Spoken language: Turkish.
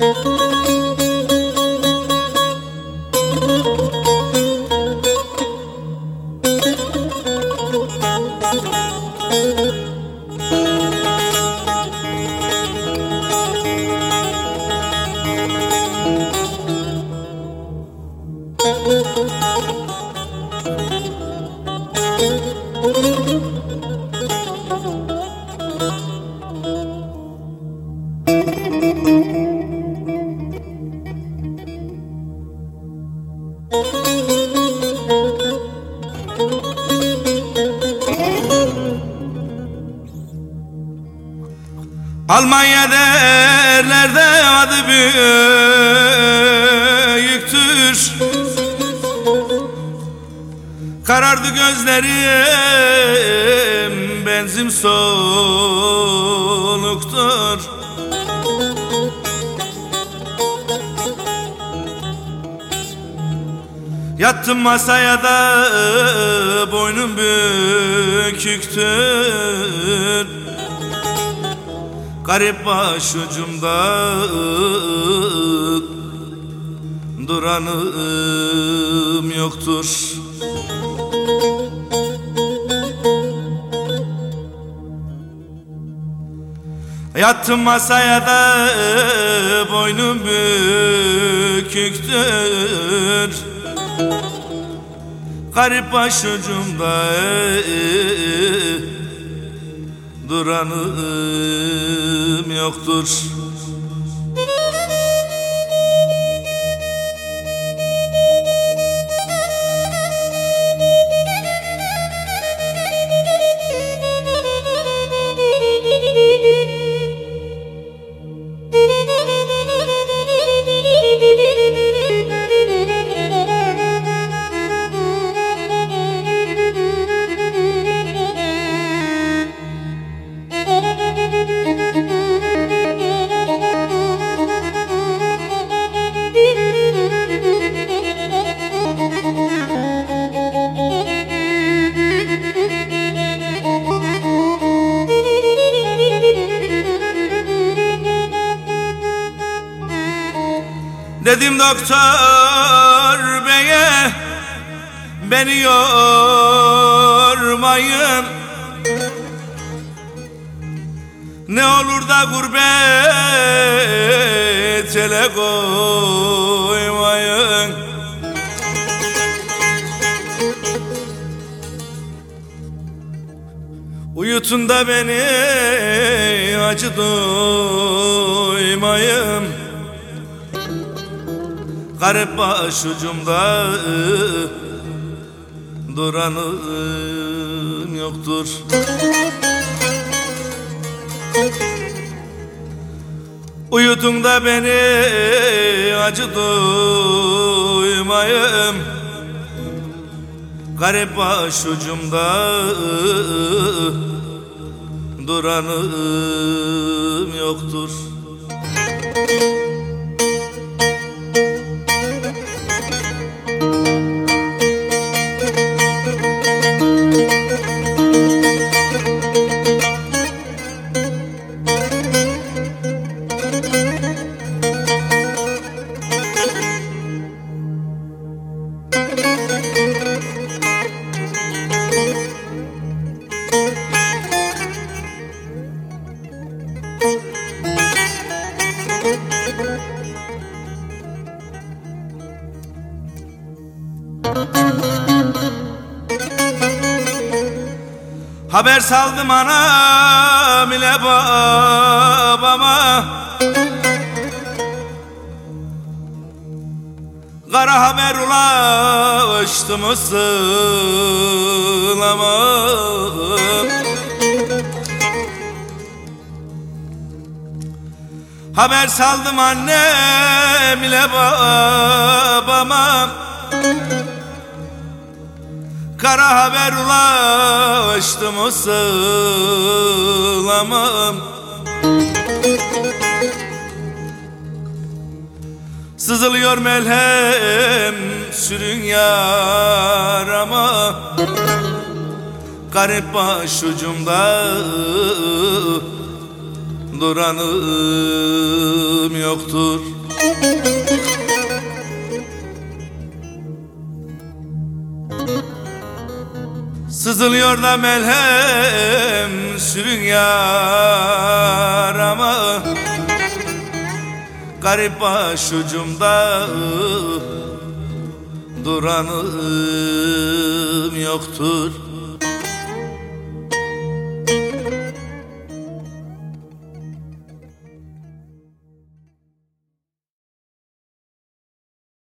Müzik Almanya derlerde adı büyüktür. Karardı gözlerim benzin soluktur. Yattım masaya da boynum büküktür Garip başucumda duranım yoktur. Yattım masaya da boynum büküktür Garip başucumda duranım yoktur Dedim doktor beye Beni yormayın. Ne olur da gurbet ele koymayın. Uyutun da beni acı duymayın Garip başucumda duranım yoktur. Uyutun da beni acı duymayım. Garip başucumda duranım yoktur Haber saldım anam ile babama. Kara haber ulaştı mı sığlamam Haber saldım annem ile babama Kara haber ulaştı mı sığlamam. Sızılıyor melhem sürün yarama. Garip başucumda duranım yoktur Sızılıyor da melhem sürün yarama Garip başucumda duranım yoktur